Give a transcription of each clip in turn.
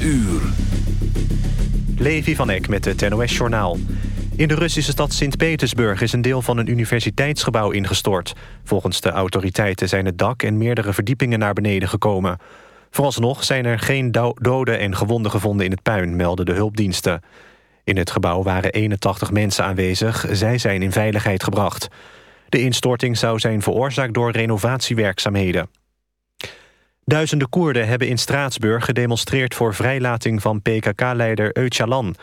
uur. Levi van Eck met het NOS-journaal. In de Russische stad Sint-Petersburg is een deel van een universiteitsgebouw ingestort. Volgens de autoriteiten zijn het dak en meerdere verdiepingen naar beneden gekomen. Vooralsnog zijn er geen doden en gewonden gevonden in het puin, melden de hulpdiensten. In het gebouw waren 81 mensen aanwezig, zij zijn in veiligheid gebracht. De instorting zou zijn veroorzaakt door renovatiewerkzaamheden. Duizenden Koerden hebben in Straatsburg gedemonstreerd... voor vrijlating van PKK-leider Öcalan.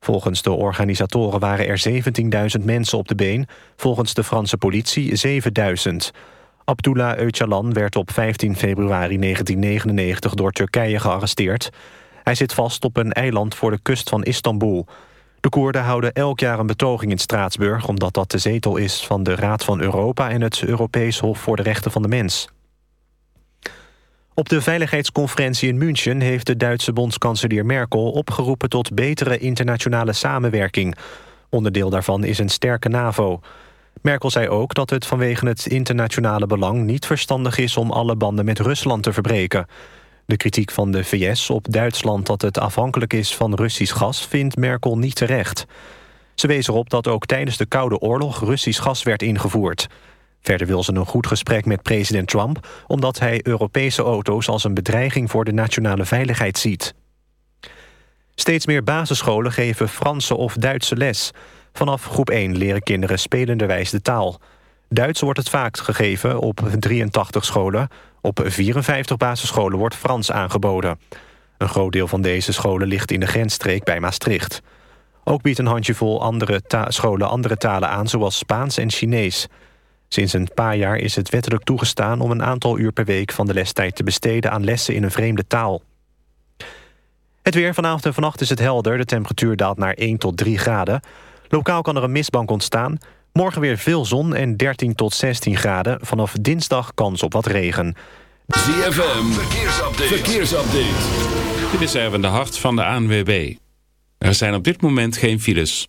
Volgens de organisatoren waren er 17.000 mensen op de been... volgens de Franse politie 7.000. Abdullah Öcalan werd op 15 februari 1999 door Turkije gearresteerd. Hij zit vast op een eiland voor de kust van Istanbul. De Koerden houden elk jaar een betoging in Straatsburg... omdat dat de zetel is van de Raad van Europa... en het Europees Hof voor de Rechten van de Mens. Op de veiligheidsconferentie in München heeft de Duitse bondskanselier Merkel opgeroepen tot betere internationale samenwerking. Onderdeel daarvan is een sterke NAVO. Merkel zei ook dat het vanwege het internationale belang niet verstandig is om alle banden met Rusland te verbreken. De kritiek van de VS op Duitsland dat het afhankelijk is van Russisch gas vindt Merkel niet terecht. Ze wees erop dat ook tijdens de Koude Oorlog Russisch gas werd ingevoerd. Verder wil ze een goed gesprek met president Trump... omdat hij Europese auto's als een bedreiging voor de nationale veiligheid ziet. Steeds meer basisscholen geven Franse of Duitse les. Vanaf groep 1 leren kinderen spelenderwijs de taal. Duits wordt het vaak gegeven op 83 scholen. Op 54 basisscholen wordt Frans aangeboden. Een groot deel van deze scholen ligt in de grensstreek bij Maastricht. Ook biedt een handjevol andere scholen andere talen aan... zoals Spaans en Chinees... Sinds een paar jaar is het wettelijk toegestaan om een aantal uur per week van de lestijd te besteden aan lessen in een vreemde taal. Het weer vanavond en vannacht is het helder. De temperatuur daalt naar 1 tot 3 graden. Lokaal kan er een mistbank ontstaan. Morgen weer veel zon en 13 tot 16 graden. Vanaf dinsdag kans op wat regen. ZFM, verkeersupdate. verkeersupdate. Dit is even de hart van de ANWB. Er zijn op dit moment geen files.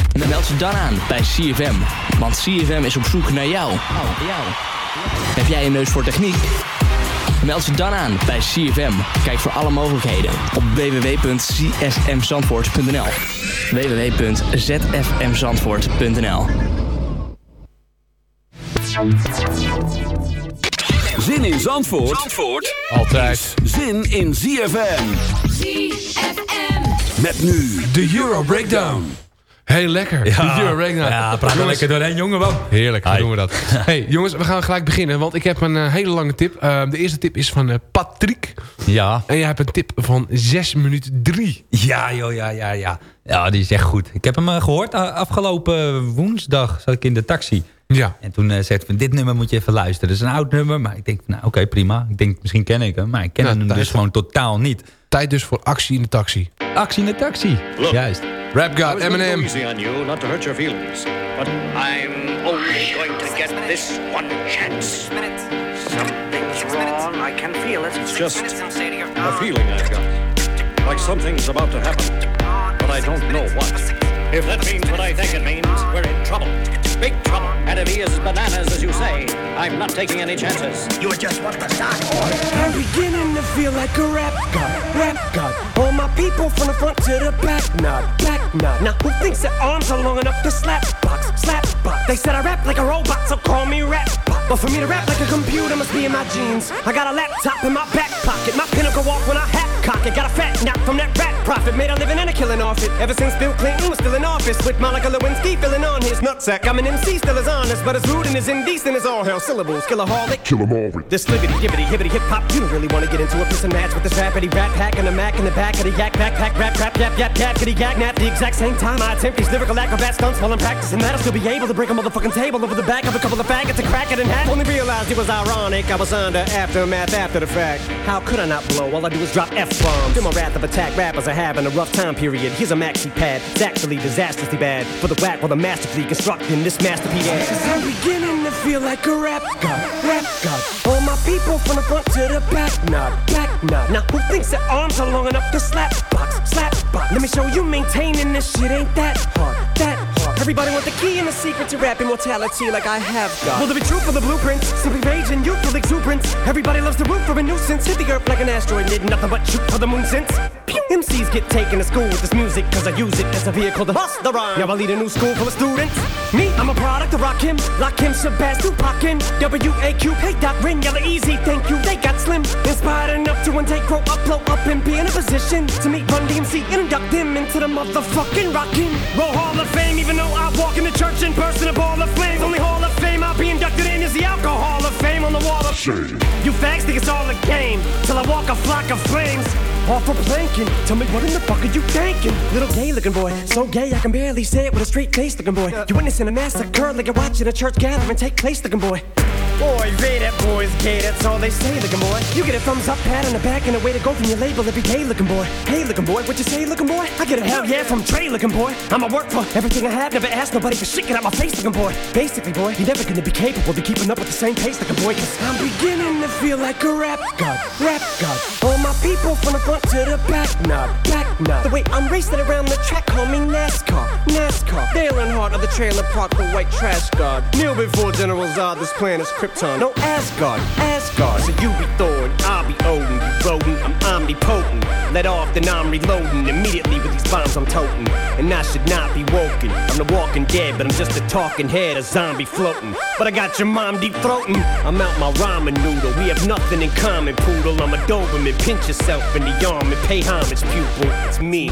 Dan meld je dan aan bij CFM. Want CFM is op zoek naar jou. Oh, jou. Heb jij een neus voor techniek? Meld je dan aan bij CFM. Kijk voor alle mogelijkheden op www.csmzandvoort.nl www.zfmzandvoort.nl Zin in Zandvoort, Zandvoort Altijd Zin in ZFM ZFM Met nu de Euro Breakdown Heel lekker. Ja, ja praat er lekker doorheen, jongen. Wel. Heerlijk, hoe doen we dat? hey, jongens, we gaan gelijk beginnen. Want ik heb een uh, hele lange tip. Uh, de eerste tip is van uh, Patrick. Ja. En jij hebt een tip van 6 minuten 3. Ja, joh, ja, ja, ja. Ja, die is echt goed. Ik heb hem gehoord afgelopen woensdag. Zat ik in de taxi. Ja. En toen zei hij van dit nummer moet je even luisteren. Dat is een oud nummer. Maar ik denk, nou oké, okay, prima. Ik denk, misschien ken ik hem. Maar ik ken ja, hem dus gewoon totaal niet. Tijd dus voor actie in de taxi. Actie in de taxi. Look, Juist. Rap God, Eminem. easy on you, not to hurt your feelings. But I'm only going to get this one chance. Something's wrong. on. I can feel it. It's just a feeling I've got. Like something's about to happen. But I don't know what. If that means what I think it means, we're in trouble. Big trouble. And if he is bananas, as you say, I'm not taking any chances. You just want to start I'm beginning to feel like a rap god, rap god. All my people from the front to the back, nod, back nod. Now who thinks their arms are long enough to slap box, slap box? They said I rap like a robot, so call me rap bot. But for me to rap like a computer must be in my genes. I got a laptop in my back pocket, my pinnacle walk when I hat cock it. Got a fat knock from that rat profit, made a living and a killing off it. Ever since Bill Clinton was still in office, with Monica Lewinsky filling on his nutsack. I'm an MC, still as honest, but as rude and as indecent as all hell. Syllables, killaholic. Kill 'em all. with This liggity, gibbity, hibbity, hip hop. You don't really want to get into a piss and match with this rapidy rat pack and a mac in the back of the yak backpack, rap, rap, yap, yap, yap, kitty, yak, nap. The exact same time I attempt these lyrical acrobat stunts while I'm practicing that, I'll still be able to break a motherfucking table over the back of a couple of faggots and crack it in half. Only realized it was ironic. I was under aftermath after the fact. How could I not blow? All I do is drop F bombs. Feel my wrath of attack. Rappers are having a rough time period. Here's a maxi pad. It's actually disastrously bad for the whack while I'm masterfully constructing this masterpiece. Cause I'm beginning to feel like a rap god, rap god. All my people from the front to the back, nod, back nod. Now who thinks their arms are long enough to slap box, slap box? Let me show you maintaining this shit ain't that hard, that hard. Everybody want the key and the secret to rap immortality like I have got. Will there be truth for the blueprints? Simply rage and youthful exuberance. Everybody loves the root for a nuisance. Hit the earth like an asteroid, did nothing but shoot for the moon since. MCs get taken to school with this music cause I use it as a vehicle to bust the rhyme. Now I lead a new school full of students. Me, I'm a product of Rock Him, Lock Him, Shabazz, Tupac, and W-A-Q. Hey, Doc, Rin, Yella, Easy, thank you. They got slim, inspired enough to intake, grow up, blow up, and be in a position to meet Run DMC and induct them into the motherfucking Rockin' Roll Hall of Fame. Even though I walk in the church and burst in a ball of flames, only Hall of Fame I'll be inducted in is the Alcohol of Fame on the wall of shame. You fags think it's all a game till I walk a flock of flames. Off for planking. Tell me what in the fuck are you thinking? Little gay looking boy, so gay I can barely say it with a straight face looking boy. You witnessing a massacre like you're watching a church gathering take place looking boy. Boy, Ray, that boy's gay, that's all they say, looking boy. You get a thumbs up, pat on the back, and a way to go from your label every day, looking boy. Hey, looking boy, what you say, looking boy? I get a hell yeah from Trey, looking boy. I'ma work for everything I have, never ask nobody for shit, get out my face, looking boy. Basically, boy, you're never gonna be capable of keeping up with the same pace, looking boy, cause I'm beginning to feel like a rap god, rap god. All my people from the front to the back, nod, back nod. The way I'm racing around the track, call me NASCAR, NASCAR. Dale Earnhardt of the trailer park, the white trash god. Kneel before General Zod, this planet's Krypton. No Asgard, Asgard. So you be Thor and I'll be Odin. You rodent, I'm omnipotent. Let off, then I'm reloading. Immediately with these bombs I'm toting. And I should not be woken. I'm the walking dead, but I'm just a talking head, a zombie floating. But I got your mom deep throating. I'm out my ramen noodle. We have nothing in common, poodle. I'm a Doberman. Pinch yourself in the arm and pay homage, pupil. It's me.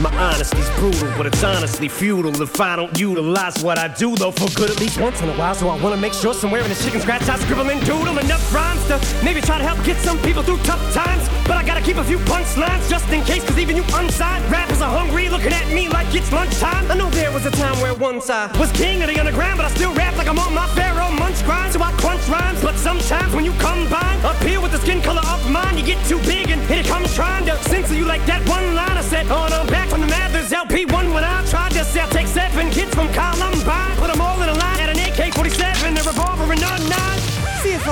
My honesty's brutal, but it's honestly futile if I don't utilize what I do, though, for good at least once in a while. So I wanna make sure somewhere in the chicken scratch I scribble and doodle enough rhymes to maybe try to help get some people through tough times. But I gotta keep a few punchlines just in case, cause even you unsigned rappers are hungry, looking at me like it's lunchtime. I know there was a time where once I was king of the underground, but I still rap like I'm on my pharaoh munch grind. So I crunch rhymes, but sometimes when you combine up here with the skin color of mine, you get too big and it comes trying to censor you like that one line I said. Oh, from the Mathers LP1 when I tried to sell. Take seven kids from Columbine,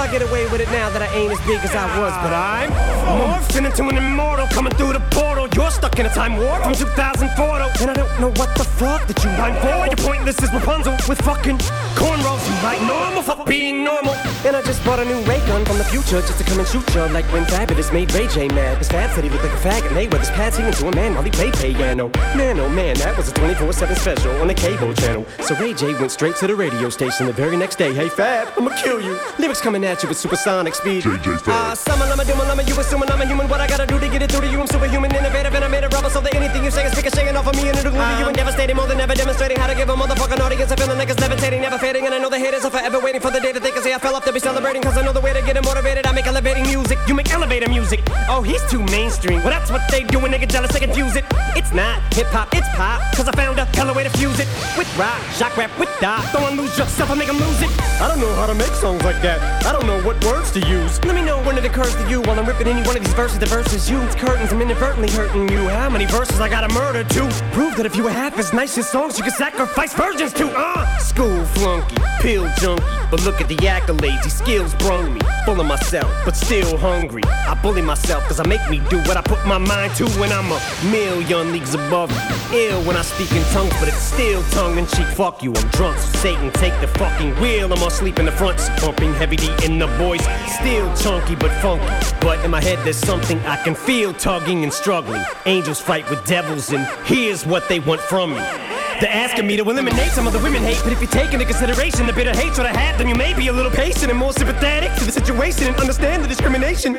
I get away with it now that I ain't as big as I was, but I'm morphing into an immortal coming through the portal. You're stuck in a time warp from 2004, though, and I don't know what the fuck that you rhyme for. You're pointless as Rapunzel with fucking cornrows. You like normal for being normal. And I just bought a new ray gun from the future just to come and shoot ya like when Fabulous made Ray J mad. Cause Fab said he looked like a fag, faggot. Mayweather's pad singing to a man while he played piano. Man, oh man, that was a 24-7 special on the cable channel. So Ray J went straight to the radio station the very next day. Hey Fab, I'ma kill you. Lyrics coming at you with supersonic speed. Ah, summer, lama, duma, lama, you assuming I'm a human. What I gotta do to get it through to you? I'm superhuman, innovative, and I made a rubber so that anything you say is ricocheting off of me and it'll glue to you and devastating more than ever demonstrating how to give a motherfucking audience a feeling like it's levitating, never fading. And I know the haters are forever waiting for the day that they can say I fell off to be celebrating. Cause I know the way to get it motivated. I make elevating music. You make elevator music. Oh, he's too mainstream. Well, that's what they do when they get jealous, they confuse it. It's not hip hop, it's pop. Cause I found a hella way to fuse it. With rock, shock rap, with dot. Don't lose yourself, I make 'em lose it. I don't know how to make songs like that. I don't know know what words to use. Let me know when it occurs to you while I'm ripping any one of these verses. The verses you, it's curtains. I'm inadvertently hurting you. How many verses I gotta murder to prove that if you were half as nice as songs, you could sacrifice virgins to? Uh, school flunky, pill junkie. But look at the accolades, these skills brung me. Full of myself, but still hungry. I bully myself cause I make me do what I put my mind to when I'm a million leagues above. Ill when I speak in tongues, but it's still tongue in cheek. Fuck you, I'm drunk. So Satan, take the fucking wheel. I'm asleep in the front, pumping heavy D in the voice. Still chunky but funky. But in my head, there's something I can feel tugging and struggling. Angels fight with devils, and here's what they want from me. They're asking me to eliminate some of the women hate, but if you take into consideration the bitter hatred I had, then you may be a little patient and more sympathetic to the situation and understand the discrimination.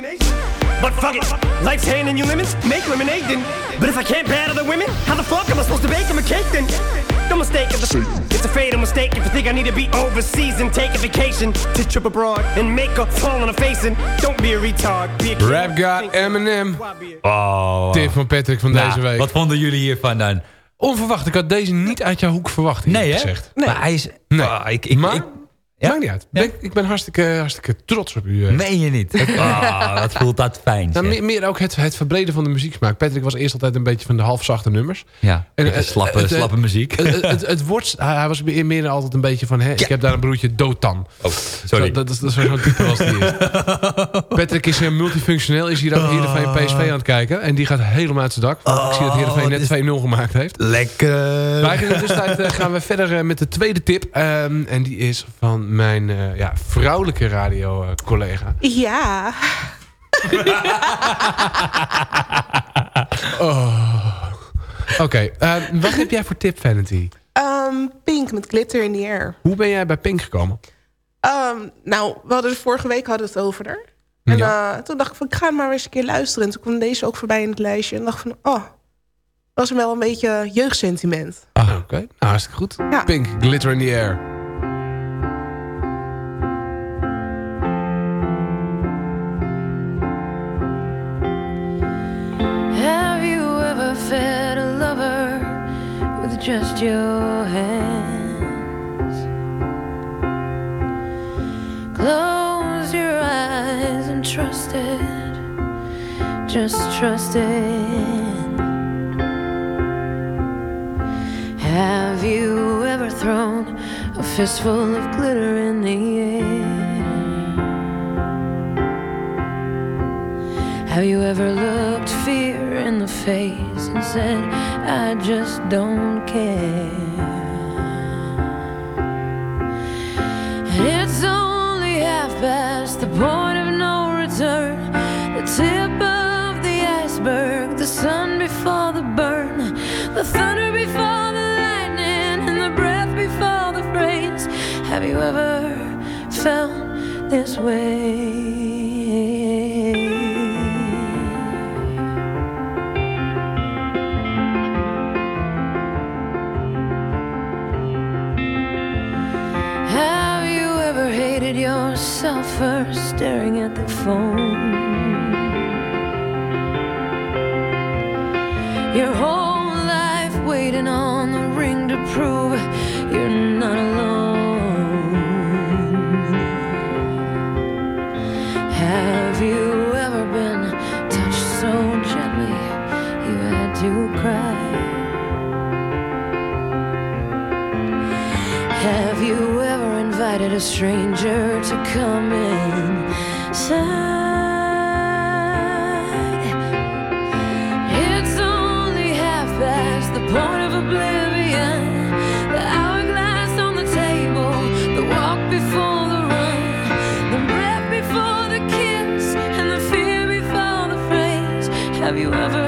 But fuck it, life's handing you lemons, make lemonade then. But if I can't battle the women, how the fuck am I supposed to bake them a cake then? Don't mistake it, it's a fatal mistake if you think I need to be overseas and take a vacation to trip abroad and make a fall on a face and don't be a retard. Be a kid. Rap God, Eminem. Oh. Tip van Patrick van Nou, deze week. Wat vonden jullie hiervan dan? Onverwacht, ik had deze niet uit jouw hoek verwacht. Nee, hè? gezegd. Maar hij is... Nee. Ah, ik, ik, Maar- ik- Maakt niet uit. Ben ik, ik ben hartstikke, hartstikke trots op u. eh. meen je niet? Ah, wat voelt dat fijn. Nou, zeg. meer, meer ook het, het verbreden van de muzieksmaak. Patrick was eerst altijd een beetje van de halfzachte nummers. Ja, En, eh, slappe, het, eh, slappe muziek. Het, het, het, het wordt, hij hij was meer, meer altijd een beetje van... Hè, Ik heb daar een broertje Dotan. Oh, sorry. Zo, dat, is- dat is zo'n type als die is. Patrick is eh, multifunctioneel. Is hier ook Heerenveen PSV aan het kijken. En die gaat helemaal uit zijn dak. Want ik zie dat Heerenveen net 2-0 gemaakt heeft. Lekker. Wij gaan in de tussentijd eh, gaan we verder eh, met de tweede tip. Ehm, en die is van mijn eh, ja, vrouwelijke radio-collega. Ja. Oh. Oké, eh, wat heb jij voor tip, Vanity? Ehm, pink met glitter in the air. Hoe ben jij bij Pink gekomen? Ehm, nou, we hadden het vorige week hadden we het over haar. En eh, toen dacht ik van, ik ga hem maar eens een keer luisteren. En toen kwam deze ook voorbij in het lijstje. En dacht van, oh, was wel een beetje jeugdsentiment. Ah, oké. Nou, hartstikke goed. Ja. Pink, Glitter in the Air. Have you ever fed a lover with just your hands? Close trust it, just trust it. Have you ever thrown a fistful of glitter in the air? Have you ever looked fear in the face and said, I just don't care? It's only half past the point iceberg, the sun before the burn, the thunder before the lightning, and the breath before the phrase. Have you ever felt this way? Have you ever hated yourself for staring at the phone? Your whole life waiting on the ring to prove you're not alone. Have you ever been touched so gently you had to cry? Have you ever invited a stranger to come inside? You ever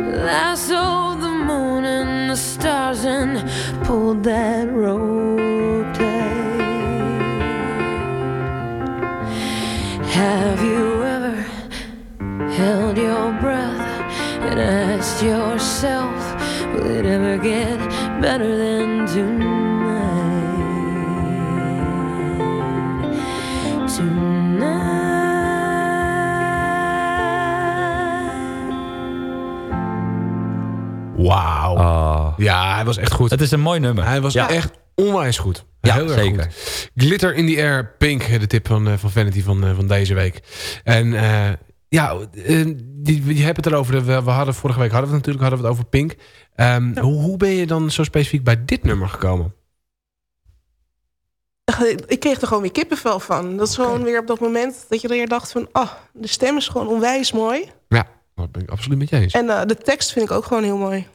Lassoed the moon and the stars and pulled that rope tight. Have you ever held your breath and asked yourself, will it ever get better than tonight? Wauw. Ja, hij was echt goed. Het is een mooi nummer. Hij was Ja. echt onwijs goed. Ja, Heel erg zeker. goed. Glitter in the Air, Pink, de tip van, eh, van Vanity van, eh, van deze week. En eh, ja, eh, die, je hebt het erover. We, we hadden vorige week hadden we het natuurlijk hadden we het over Pink. Ehm, hoe, hoe ben je dan zo specifiek bij dit nummer gekomen? Ik kreeg er gewoon weer kippenvel van. Dat is gewoon weer op dat moment dat je er weer dacht van... oh, de stem is gewoon onwijs mooi. Ja, dat ben ik absoluut met je eens. En eh, de tekst vind ik ook gewoon heel mooi.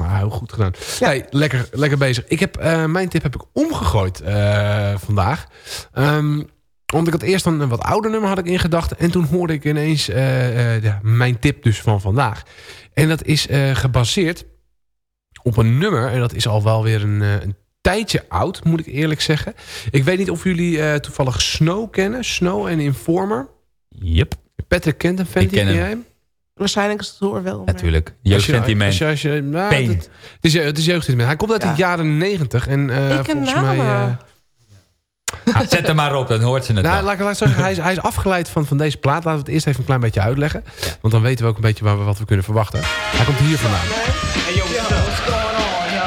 Ah, heel goed gedaan. Hey, lekker, lekker bezig. Ik heb, eh, mijn tip heb ik omgegooid eh, vandaag. Ehm, want ik had eerst een, een wat ouder nummer had ik in gedachten. En toen hoorde ik ineens eh, eh, ja, mijn tip dus van vandaag. En dat is eh, gebaseerd op een nummer. En dat is al wel weer een, eh, een tijdje oud, moet ik eerlijk zeggen. Ik weet niet of jullie eh, toevallig Snow kennen. Snow en Informer. Yep. Patrick kent hem, hem. jij hem? Waarschijnlijk is het hoor wel. maar- Natuurlijk. Jeugdsentiment. als je- als je- nou, Pain. Het, het is, het is jeugdsentiment. Hij komt uit Ja. de jaren negentig. En eh, Ik ken volgens mij... eh, Ah, Zet hem maar op, dan hoort ze het nou, laat, ik- laat ik zeggen, hij, is, hij is afgeleid van, van deze plaat. Laten we het eerst even een klein beetje uitleggen. Want dan weten we ook een beetje waar we, wat we kunnen verwachten. Hij komt hier vandaan. Hey yo, what's going on, yo?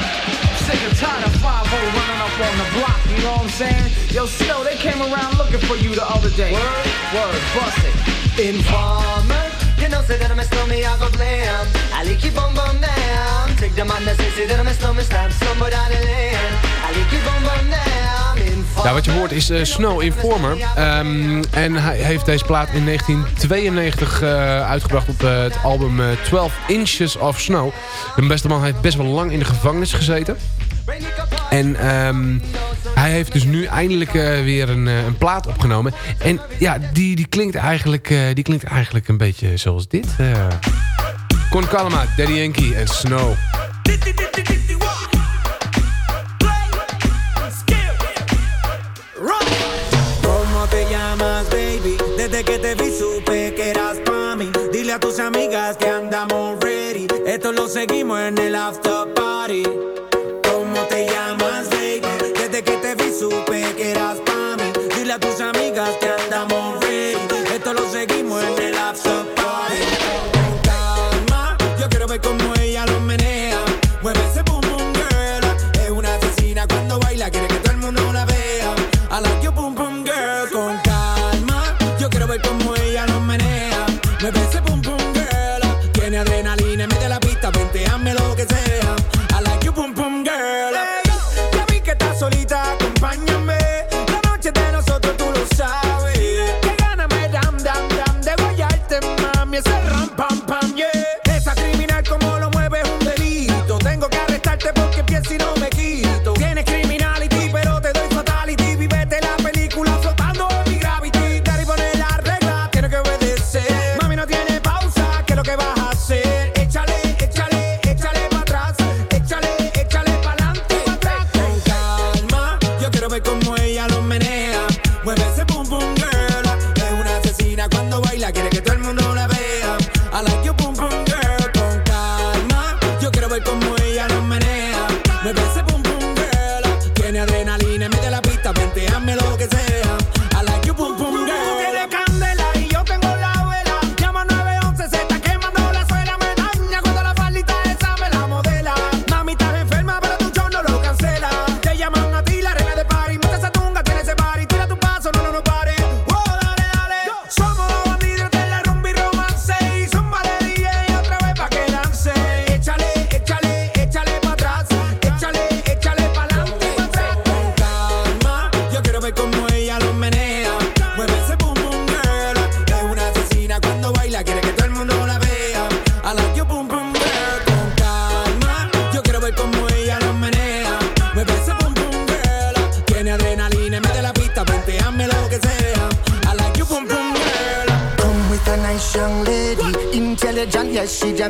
Sick and tired of 5 running up on the block, you know what I'm saying? Yo, Snow, they came around looking for you the other day. Word, word, bust it. Informer, know, say that I'm a slow me, I go blam. I like you bum bum down. Take the man that say, say that I'm a slow me, stab somebody down the lane. I like you bum bum down. Ja, wat je hoort is eh, Snow Informer. Ehm, en hij heeft deze plaat in 1992 eh, uitgebracht op eh, het album eh, 12 Inches of Snow. De beste man heeft best wel lang in de gevangenis gezeten. En ehm, hij heeft dus nu eindelijk eh, weer een, eh, een plaat opgenomen. En ja, die, die, klinkt eigenlijk, eh, die klinkt eigenlijk een beetje zoals dit. Con Calma, Daddy Yankee en Snow. ¿Cómo te llamas, baby? Desde que te vi supe que eras. Dile a tus amigas que andamos ready. Esto lo seguimos en el after party. Supe que eras pa' mí. Dile a tus amigas que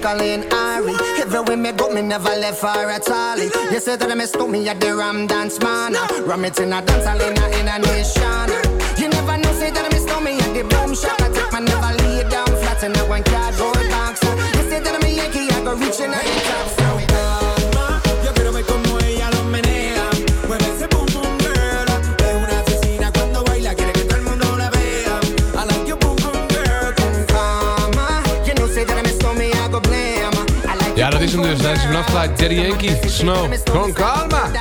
Jacqueline Ari. Everywhere me go, me never left her at all. You say that me stop me at the Ram Dance Man. Ram it in a dance hall in a, in a nation. You never know, say that me stop me at the boom shop. I take my never lay down flat in a one cardboard box. You say that me Yankee, I go reaching out the top. Hem dus. Daar is hij vanaf geleid. Daddy Yankee, Snow, Con Calma.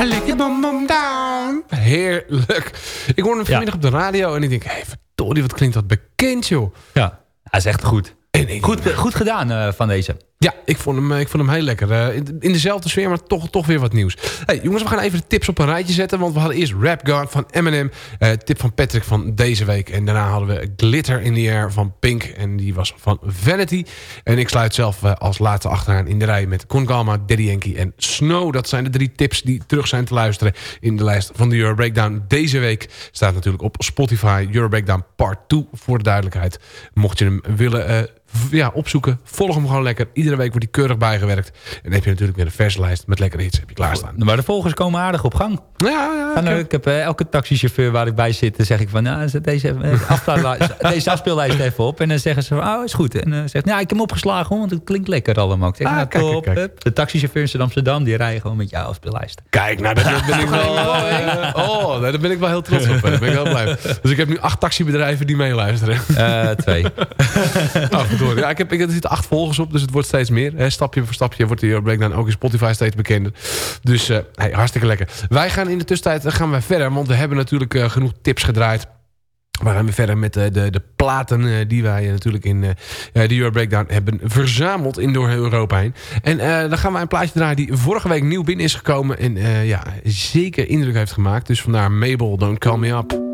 I like it bom bom down. Heerlijk. Ik hoorde hem vanmiddag op de radio en ik denk, hé, hey, verdorie, wat klinkt dat bekend, joh. Ja, dat is echt goed. Goed, goed gedaan eh, van deze. Ja, ik vond hem, eh, ik vond hem heel lekker. Eh, in, dezelfde sfeer, maar toch, toch weer wat nieuws. Hey, jongens, we gaan even de tips op een rijtje zetten. Want we hadden eerst Rap God van Eminem. eh, tip van Patrick van deze week. En daarna hadden we Glitter in the Air van Pink. En die was van Vanity. En ik sluit zelf als laatste achteraan in de rij met Con Calma, Daddy Yankee en Snow. Dat zijn de drie tips die terug zijn te luisteren in de lijst van de Euro Breakdown. Deze week staat natuurlijk op Spotify Euro Breakdown Part 2 voor de duidelijkheid. Mocht je hem willen... ja, opzoeken. Volg hem gewoon lekker. Iedere week wordt hij keurig bijgewerkt. En dan heb je natuurlijk weer een verse lijst met lekkere hits heb je klaarstaan. Maar de volgers komen aardig op gang. Ja, ja. En, eh, ik heb eh, elke taxichauffeur waar ik bij zit, dan zeg ik van, nou, zet deze, eh, deze afspeellijst even op. En dan zeggen ze van, oh, is goed. En dan zegt, ja, ik heb hem opgeslagen, hoor, want het klinkt lekker allemaal. Ik zeg, Ah, nou, kijk, top, kijk, kijk. hup. De taxichauffeurs in Amsterdam, die rijden gewoon met jouw afspeellijst. Kijk, nou, daar ben ik wel, oh, daar ben ik wel heel trots op. Daar ben ik heel blij. Dus ik heb nu acht taxibedrijven die meeluisteren. Twee. Oh, ja, ik heb, ik, er zitten acht volgers op, dus het wordt steeds meer. Hè. Stapje voor stapje wordt die Euro Breakdown ook in Spotify steeds bekender. Dus eh, hey, hartstikke lekker. Wij gaan in de tussentijd eh, gaan wij verder, want we hebben natuurlijk eh, genoeg tips gedraaid. We gaan weer verder met eh, de, de platen eh, die wij eh, natuurlijk in eh, eh, de Euro Breakdown hebben verzameld in door Europa heen. En eh, dan gaan wij een plaatje draaien die vorige week nieuw binnen is gekomen. En eh, ja, zeker indruk heeft gemaakt. Dus vandaar Mabel, Don't Call Me Up.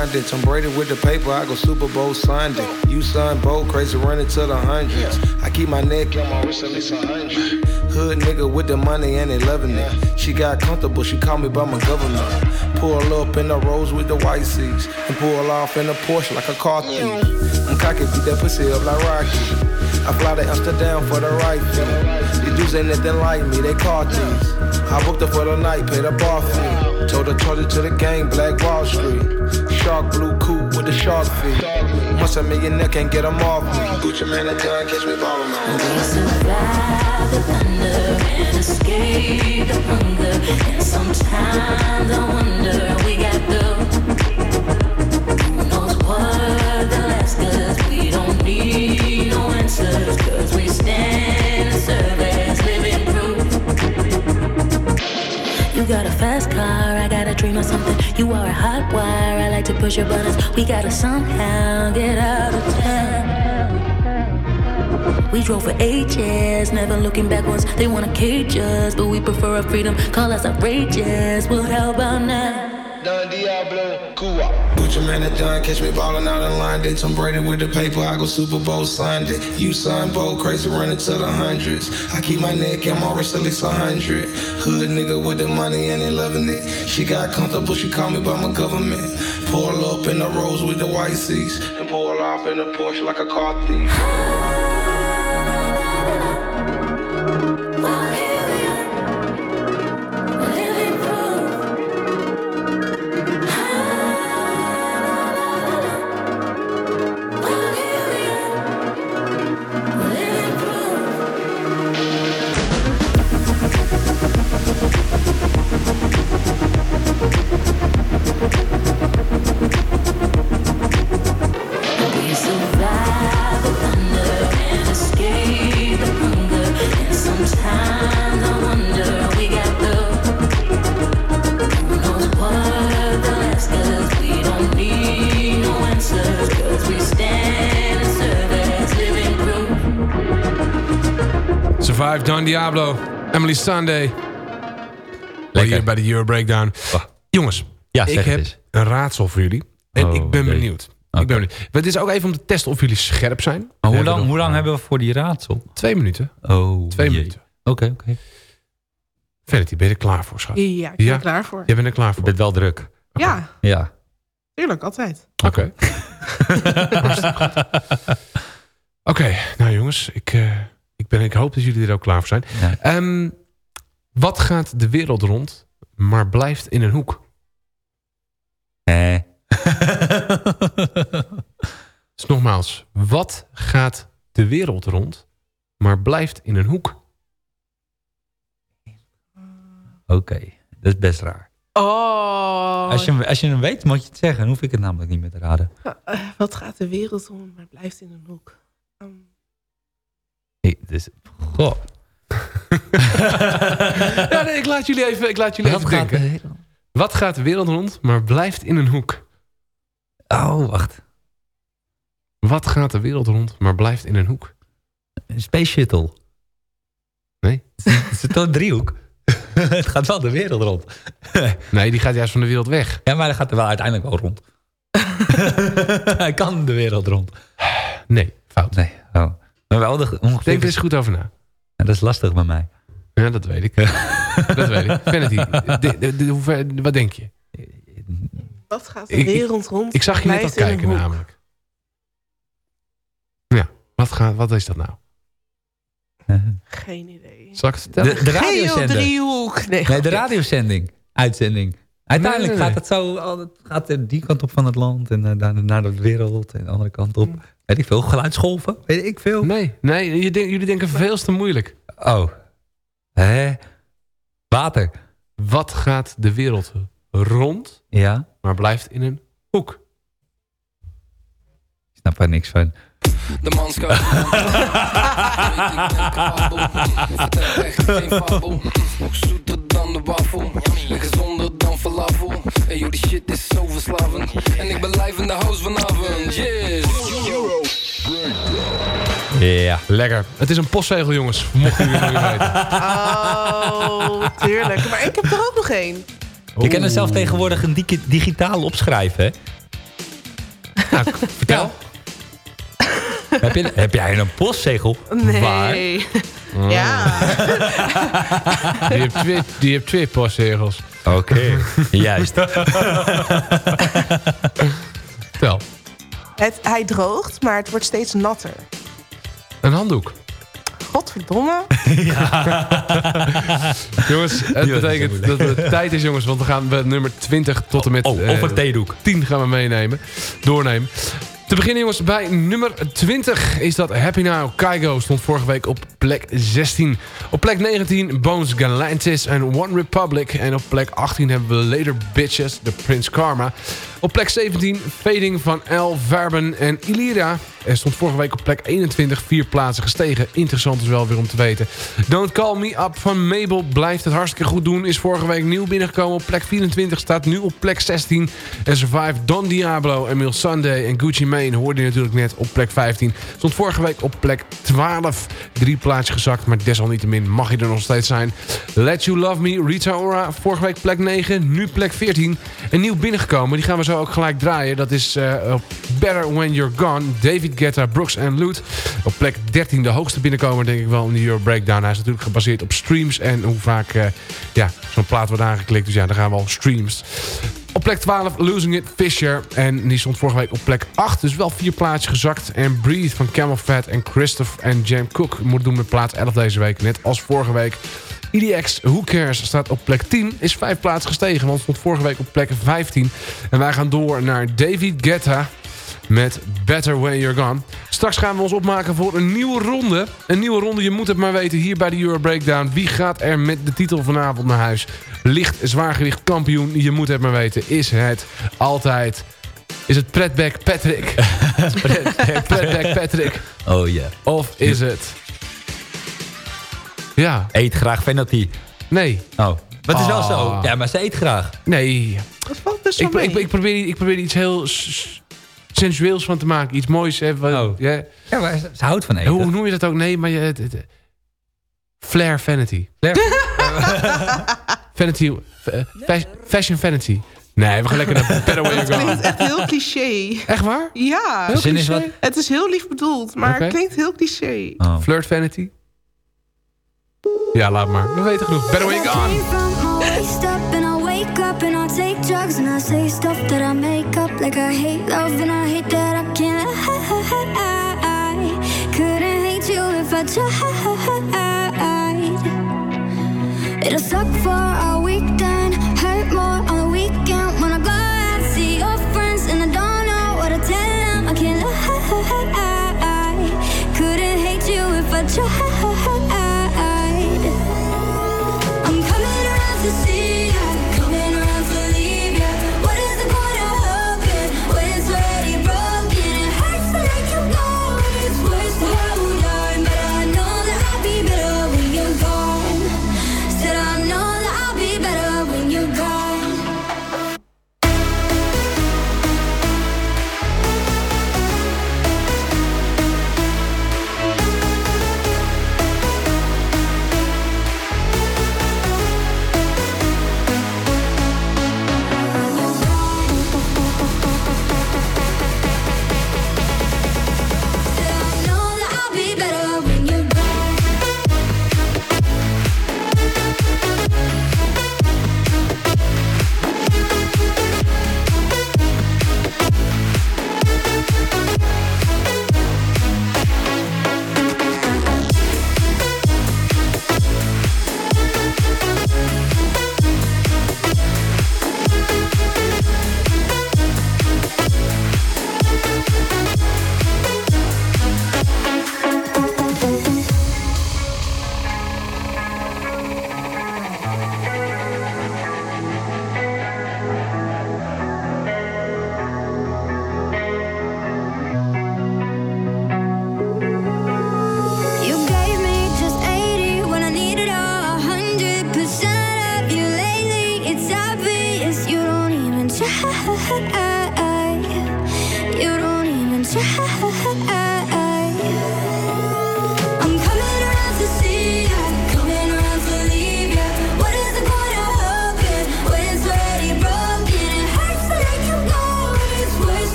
London. Tom Brady with the paper, I go Super Bowl Sunday. You son, bold, crazy, running to the hundreds. I keep my neck on my wrist at least a hundred. Hood nigga with the money and they loving it. She got comfortable, she called me by my government. Pull up in the rose with the white seats. And pull off in a Porsche like a car thief. I'm cocky, beat that pussy up like Rocky. I fly to Amsterdam for the right fee. These dudes ain't nothing like me, they caught these. I booked her for the night, paid a bar fee. Told her, told her to the game, Black Wall Street. Shark blue coupe with the shark feet. Once a millionaire can't get them off me. Gucci man, that time catch me ballin' man. We survive the thunder and escape the hunger. You are a hot wire, I like to push your buttons. We gotta somehow get out of town. We drove for ages, never looking backwards. They wanna cage us, but we prefer our freedom. Call us outrageous. Well, how about now? Man, catch me ballin' out in London. Tom with the paper, I go Super Bowl Sunday. You son, bold, crazy, running to the hundreds. I keep my neck and my wrist at least a hundred. Hood nigga with the money and they loving it. She got comfortable, she called me by my government. Pull up in the rose with the white seats. And pull off in a Porsche like a car thief. Survive Don Diablo. Emily Sunday. Lekker hier bij de Euro Breakdown. Jongens, Ja, ik heb eens. een raadsel voor jullie. En Oh, ik ben benieuwd. Ik ben benieuwd. Het is ook even om te testen of jullie scherp zijn. Maar hoe lang, nog- hoe lang hebben we voor die raadsel? Twee minuten. Oh, Twee jee. minuten. Oké, oké. Vanity, ben je er klaar voor, schat? Ja, ik ben er klaar voor. Jij bent er klaar voor? Je bent wel druk. Ja, Ja. tuurlijk, altijd. Oké. Oké, nou jongens, ik, eh, ik, ben, ik hoop dat jullie er ook klaar voor zijn. Ehm, wat gaat de wereld rond, maar blijft in een hoek? Eh. Dus nogmaals, wat gaat de wereld rond, maar blijft in een hoek? Oké, dat is best raar. Oh. Als, je, hem- als je hem weet, moet je het zeggen. Dan hoef ik het namelijk niet meer te raden. Eh, wat gaat de wereld om, maar blijft in een hoek? Ehm, Hey, dus, goh. ja, nee, ik laat jullie even, ik laat jullie Wat even gaat de denken. Wat gaat de wereld rond, maar blijft in een hoek? Oh, wacht. Wat gaat de wereld rond, maar blijft in een hoek? Een space shuttle. Nee. Het is toch een driehoek? het gaat wel de wereld rond. nee, die gaat juist van de wereld weg. Ja, maar hij gaat er wel uiteindelijk wel rond. hij kan de wereld rond. Nee, fout. Nee. Maar wel de, ongeveer... Denk er eens goed over na. Ja, dat is lastig bij mij. Ja, dat weet ik. dat weet ik. Vanity, de, de, de, hoe ver- wat denk je? wat gaat de Ik- ik- wereld rond? Ik zag je net al kijken namelijk. Ja, wat, gaat, wat is dat nou? Geen idee. Zal ik het vertellen? De, de radiozender. Geodriehoek. Nee, Nee, de radiozending. Uitzending. Uiteindelijk Nee, nee, gaat het zo, al- het gaat die kant op van het land en eh, naar, naar de wereld en de andere kant op. Weet ik veel, geluidsgolven, weet ik veel. Nee, nee je denk- jullie denken veel te moeilijk. Oh. Hè? Water. Wat gaat de wereld rond, Ja. maar blijft in een hoek. Ik snap er niks van. De man schuilt. Echt geen fabel. Zoeter dan de wafel. En gezonder dan falafel. En joh, die shit is zo verslavend. En ik ben live in de house vanavond. Yes. Ja. Lekker. Het is een postzegel, jongens. Mochten jullie het nog weten. Oh, tuurlijk. Maar ik heb er ook nog één. Je kan er zelf tegenwoordig een digi- digitaal opschrijven, hè? Vertel. heb, je, heb jij een postzegel? Nee. Waar? Ja. Die heeft twee, die heeft twee postzegels. Oké, juist. Vertel. Het, hij droogt, maar het wordt steeds natter. Een handdoek. Godverdomme. jongens, het betekent dat het tijd is, jongens. Want we gaan nummer 20 tot en met... Oh, of een theedoek. 10 gaan we meenemen. Doornemen. Te beginnen, jongens, bij nummer 20 is dat Happy Now. Kaigo stond vorige week op plek 16. Op plek 19 Bones Galantis en One Republic. En op plek 18 hebben we Later Bitches, de Prince Karma. Op plek 17 Fading van El Verben en Ilira. Er stond vorige week op plek 21 vier plaatsen gestegen. Interessant is wel weer om te weten. Don't Call Me Up van Mabel blijft het hartstikke goed doen. Is vorige week nieuw binnengekomen op plek 24. Staat nu op plek 16. En Survive Don Diablo, Emil Sunday en Gucci Mane hoorde je natuurlijk net op plek 15. Stond vorige week op plek 12. Drie plaatsjes gezakt, maar desalniettemin mag je er nog steeds zijn. Let You Love Me, Rita Ora, vorige week plek 9, nu plek 14. En nieuw binnengekomen, die gaan we zo ook gelijk draaien. Dat is eh, Better When You're Gone, David Guetta, Brooks and Loot. Op plek 13 de hoogste binnenkomer denk ik wel in de Euro Breakdown. Hij is natuurlijk gebaseerd op streams en hoe vaak eh, ja, zo'n plaat wordt aangeklikt. Dus ja, dan gaan we al streams. Op plek 12 Losing It Fisher. En die stond vorige week op plek 8. Dus wel vier plaatsjes gezakt. En Breathe van Camel Fat en Christophe en Jam Cook moet doen met plaats 11 deze week. Net als vorige week. EDX Who Cares staat op plek 10. Is vijf plaatsen gestegen. Want stond vorige week op plek 15. En wij gaan door naar David Guetta met Better When You're Gone. Straks gaan we ons opmaken voor een nieuwe ronde. Een nieuwe ronde, je moet het maar weten hier bij de Euro Breakdown. Wie gaat er met de titel vanavond naar huis? Licht zwaargewicht kampioen, je moet het maar weten. Is het altijd... Is het Pretback Patrick? Pretback Patrick. Oh ja. Of is het... Ja. Eet graag penalty. Nee. Oh, dat is wel zo. Ah. Ja, maar ze eet graag. Nee. Dat valt dus Ik, wel ik, mee. ik, probeer, ik probeer iets heel sensueels van te maken. Iets moois. Hè, wat- Oh. ja. Ja, maar ze ze houdt van eten. Hoe noem je dat ook? Nee, maar je... Het, het- Flair vanity. vanity. eh, fa- fashion vanity. Nee, we gaan lekker naar Better Way Het klinkt echt heel cliché. Echt waar? Ja. Heel Zin is wat? Het is heel lief bedoeld, maar het klinkt heel cliché. Flirt vanity. Ja, laat maar. We weten genoeg. Better wake up and I take drugs and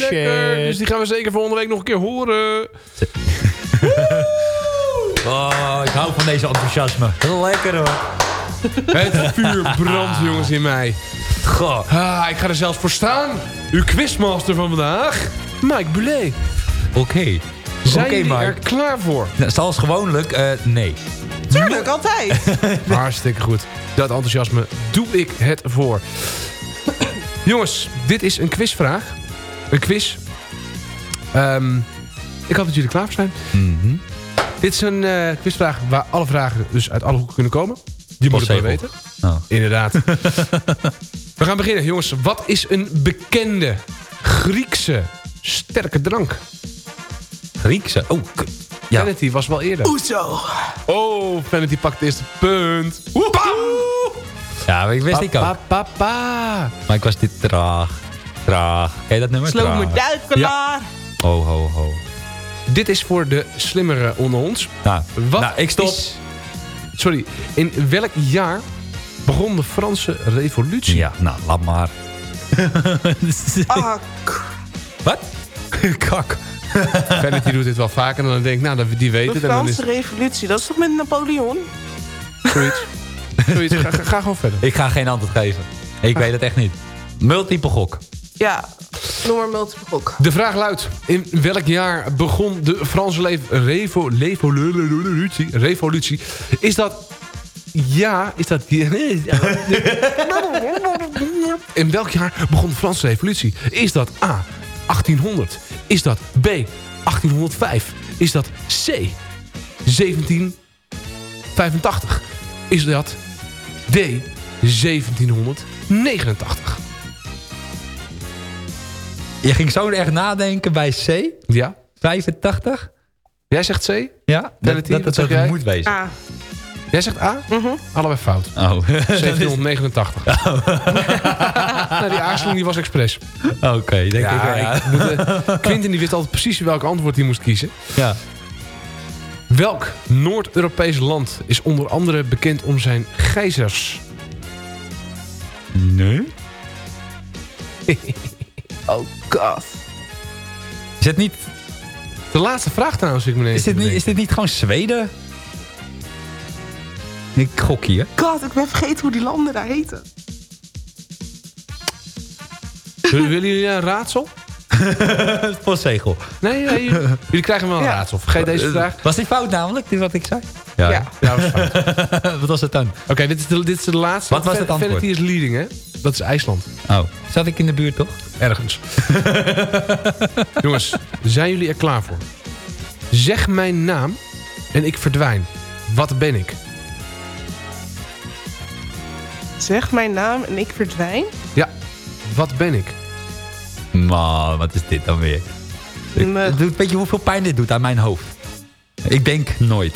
Lekker. Dus die gaan we zeker volgende week nog een keer horen. Oh, ik hou van deze enthousiasme. Lekker hoor. Het vuur brandt jongens in mij. Goh. Ah, ik ga er zelfs voor staan. Uw quizmaster van vandaag, Mike Boulet. Oké. Zijn Oké, jullie Mike. er klaar voor? Nou, Zoals gewoonlijk, eh, nee. Tuurlijk, altijd. Hartstikke goed. Dat enthousiasme doe ik het voor. Jongens, dit is een quizvraag. Een quiz. Ehm, ik hoop dat jullie er klaar voor zijn. Mhm. Dit is een eh, quizvraag waar alle vragen dus uit alle hoeken kunnen komen. Die moet je wel Postzegel. weten. Oh. Inderdaad. We gaan beginnen, jongens. Wat is een bekende Griekse sterke drank? Griekse? Oh, ja. Vanity was wel eerder. Oezo. Oh, Vanity pakt het eerste punt. Ja, maar ik wist ik ook. Pa, pa, pa. Maar ik was dit traag. Traag. Ken je dat nummer? Slow me duikelaar. Ho, ho, ho. Dit is voor de slimmere onder ons. Nou, Wat nou ik stop. is- sorry, in welk jaar begon de Franse revolutie? Ja, nou, laat maar. Ah, Wat? Kak. Vanity doet dit wel vaker en dan denk ik, nou, dat- die weet de het. En dan is Franse revolutie, dat is toch met Napoleon? zoiets. zoiets. Ga, ga, ga gewoon verder. Ik ga geen antwoord geven. Ik weet het echt niet. Multiple gok. Ja, noem maar multiple gok. De vraag luidt, in welk jaar begon de Franse le- revo- revolutie? Revolutie. Is dat... Ja, is dat... In welk jaar begon de Franse revolutie? Is dat A, 1800? Is dat B, 1805? Is dat C, 1785? Is dat D, 1789? Je ging zo echt nadenken bij C. Ja. 85? Jij zegt C? Ja, dat, dat moet wezen. A. Jij zegt A? Allebei fout. Oh. 1789. nou, die aarzeling die was expres. Oké, denk Ja, ik. Ja. ik moet, eh, Quinten die wist altijd precies welk antwoord hij moest kiezen. ja. Welk Noord-Europees land is onder andere bekend om zijn gijzers? Nee? Oh god. Is het niet... De laatste vraag trouwens, ik meneer. Is dit niet, is dit niet gewoon Zweden? Ik gok hier. God, ik ben vergeten hoe die landen daar heten. Willen willen jullie een raadsel? Postzegel. Nee, nee jullie, jullie krijgen wel een Ja. raadsel. Vergeet deze vraag. Was dit fout namelijk, dit wat ik zei? Ja, Ja. was fout. wat was het dan? Oké, dit, is de, dit is de laatste. Wat was het antwoord? Vanity is leading, hè? Dat is IJsland. Oh, zat ik in de buurt toch? Ergens. Jongens, zijn jullie er klaar voor? Zeg mijn naam en ik verdwijn. Wat ben ik? Zeg mijn naam en ik verdwijn. Ja, wat ben ik? Man, wat is dit dan weer? Me- weet je hoeveel pijn dit doet aan mijn hoofd? Ik denk nooit.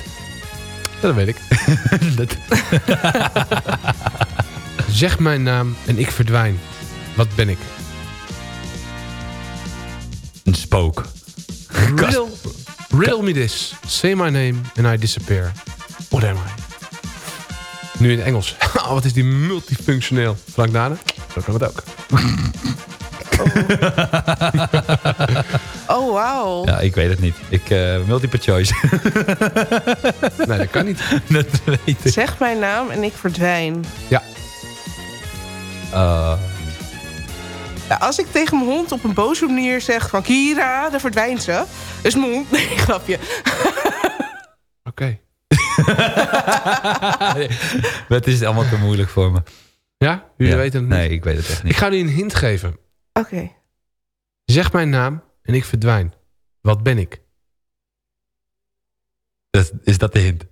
Dat weet ik. Dat- Zeg mijn naam en ik verdwijn. Wat ben ik? een spook. Riddle, riddle me this. Say my name and I disappear. What am I? Nu in het Engels. Oh, wat is die multifunctioneel. Frank Dane? Zo kan het ook. Oh, wauw. Ja, ik weet het niet. Ik, eh, multiple choice. Nee, dat kan niet. dat weet ik. Zeg mijn naam en ik verdwijn. Ja. Eh, Ja, als ik tegen mijn hond op een boze manier zeg van... Kira, daar verdwijnt ze. Dus mijn hond... Nee, grapje. Oké. het is allemaal te moeilijk voor me. Ja? Jullie Ja. weten het niet? Nee, ik weet het echt niet. Ik ga jullie een hint geven. Oké. Zeg mijn naam en ik verdwijn. Wat ben ik? Dat, is dat de hint?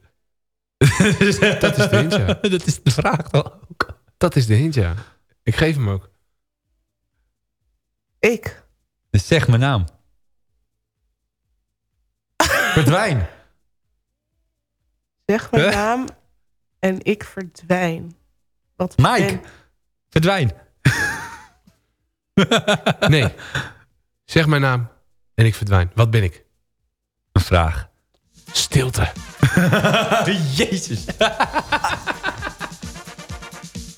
Dat is de hint, ja. dat is de vraag toch ook? Dat is de hint, ja. Ik geef hem ook. Ik. Dus zeg mijn naam. Verdwijn. Zeg mijn Huh? naam en ik verdwijn. Wat Mike. ben- Verdwijn. Nee. Zeg mijn naam en ik verdwijn. Wat ben ik? Een vraag. Stilte. Jezus.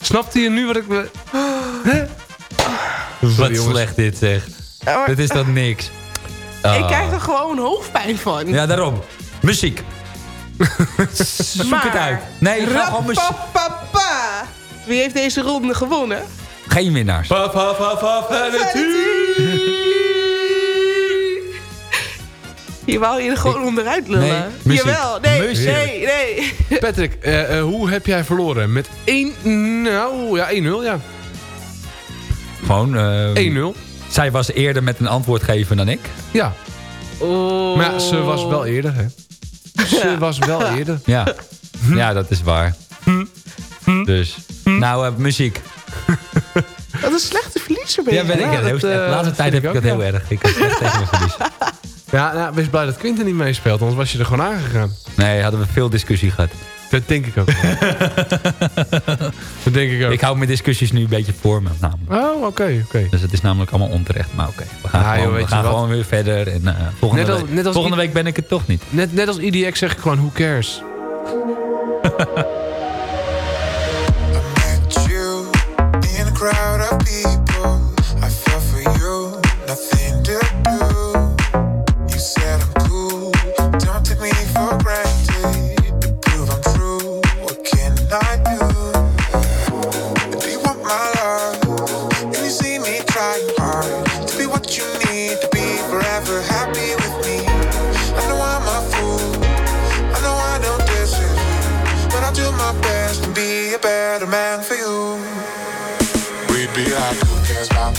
Snapte je nu wat ik... me- Wat jongens. slecht dit zeg. Ja, maar- Dit is toch niks? Ik Ah. krijg er gewoon hoofdpijn van. Ja, daarom. Muziek. Zoek het uit. Nee, ga gewoon muziek. Wie heeft deze ronde gewonnen? Geen winnaars. Hier wou je er gewoon onderuit lullen. Nee, muziek. Jawel, nee, Muziek. nee, nee. Patrick, eh, eh, hoe heb jij verloren? Met 1... Nou, ja, 1-0, ja. Gewoon... eh, 1-0. Zij was eerder met een antwoord geven dan ik. Ja. Oh. Maar ja, ze was wel eerder, hè. Ze was wel eerder. Ja, ja dat is waar. Dus, nou, eh, muziek. Wat een slechte verliezer ben je. Ja, ben ik. Ja, dat, slecht. eh, De laatste dat tijd heb ik ook, heel erg. Ik heb slecht tegen mijn verlies. Ja, nou, wees blij dat Quinten niet meespeelt, anders was je er gewoon aangegaan. Nee, hadden we veel discussie gehad. Dat denk ik ook wel. dat denk ik ook. Ik hou mijn discussies nu een beetje voor me. Namelijk. Oh, oké, oké. Dus het is namelijk allemaal onterecht. Maar oké, we gaan, Ja, joh, gewoon, weet we gaan gewoon weer verder. En, eh, volgende Net als- week, net als volgende i- week ben ik het toch niet. Net, net als IDX zeg ik gewoon, who cares? you in a crowd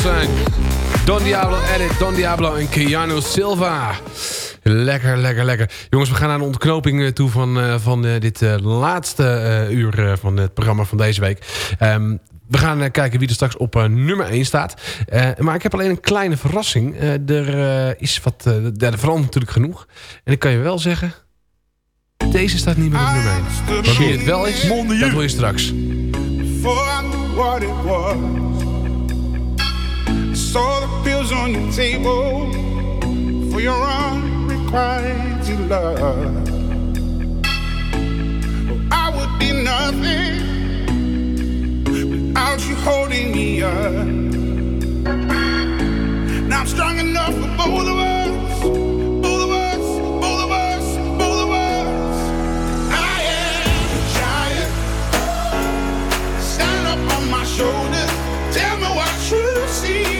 zijn. Don Diablo Edit, Don Diablo en Keanu Silva. Lekker, lekker, lekker. Jongens, we gaan naar de ontknoping eh, toe van, eh, van eh, dit laatste uur van het programma van deze week. Ehm, we gaan kijken wie er straks op nummer 1 staat. Maar ik heb alleen een kleine verrassing. Er is wat... er verandert natuurlijk genoeg. En ik kan je wel zeggen... Deze staat niet meer op nummer 1. Maar wie het wel is, dat hoor je straks. saw the pills on your table for your unrequited love. Well, I would be nothing without you holding me up. Now I'm strong enough for both of us. shoulders. Tell me what you see.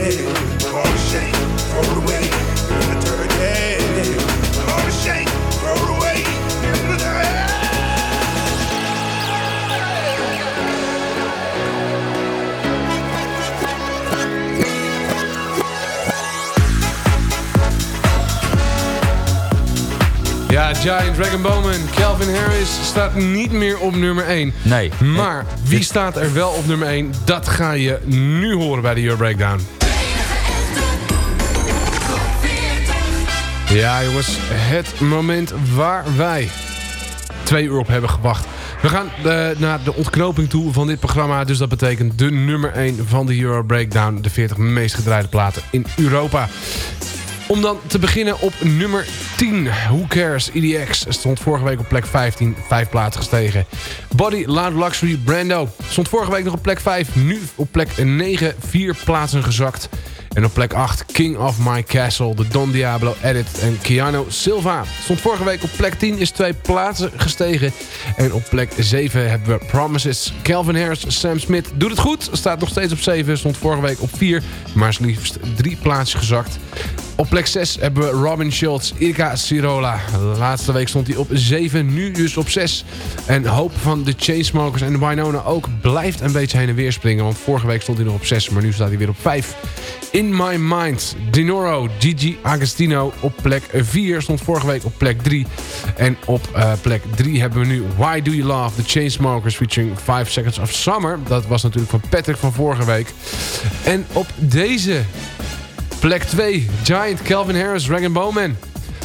Giant Dragon Bowman, Calvin Harris staat niet meer op nummer 1. Nee. Maar wie staat er wel op nummer 1? Dat ga je nu horen bij de Euro Breakdown. Ja jongens, het moment waar wij twee uur op hebben gewacht. We gaan eh, naar de ontknoping toe van dit programma. Dus dat betekent de nummer 1 van de Euro Breakdown. De 40 meest gedraaide platen in Europa. Om dan te beginnen op nummer 10. Who Cares? EDX stond vorige week op plek 15. Vijf plaatsen gestegen. Body Loud Luxury Brando stond vorige week nog op plek 5. Nu op plek 9. Vier plaatsen gezakt. En op plek 8 King of My Castle. De Don Diablo Edit en Keanu Silva. Stond vorige week op plek 10. Is twee plaatsen gestegen. En op plek 7 hebben we Promises. Calvin Harris, Sam Smith doet het goed. Staat nog steeds op 7. Stond vorige week op 4. Maar is liefst drie plaatsen gezakt. Op plek 6 hebben we Robin Schultz, Irka Sirola. De laatste week stond hij op 7, nu dus op 6. En Hoop van de Chainsmokers en Winona ook blijft een beetje heen en weer springen. Want vorige week stond hij nog op 6, maar nu staat hij weer op 5. In My Mind, Dinoro, Gigi Agostino op plek 4. Stond vorige week op plek 3. En op uh, plek 3 hebben we nu Why Do You Love, The Chainsmokers featuring 5 Seconds of Summer. Dat was natuurlijk van Patrick van vorige week. En op deze Plek 2, Giant Calvin Harris, Dragon Bowman.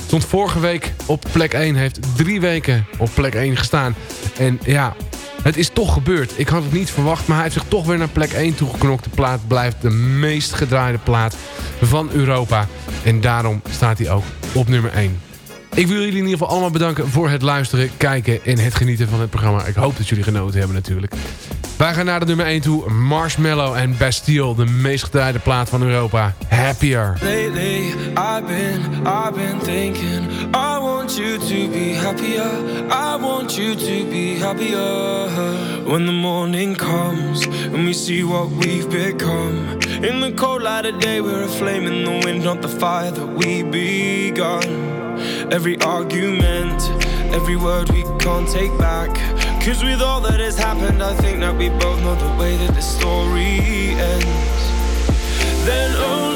Stond vorige week op plek 1. Heeft drie weken op plek 1 gestaan. En ja, het is toch gebeurd. Ik had het niet verwacht, maar hij heeft zich toch weer naar plek 1 toegeknokt. De plaat blijft de meest gedraaide plaat van Europa. En daarom staat hij ook op nummer 1. Ik wil jullie in ieder geval allemaal bedanken voor het luisteren, kijken en het genieten van het programma. Ik hoop dat jullie genoten hebben natuurlijk. Wij gaan naar de nummer 1 toe. Marshmallow en Bastille, de meest gedraaide plaat van Europa. Happier. Lately, I've been, I've been thinking. I want you to be happier. I want you to be happier. When the morning comes and we see what we've become. In the cold light of day, we're a flame in the wind, not the fire that we begun. Every argument, every word we can't take back. Cause with all that has happened, I think that we both know the way that the story ends. Then only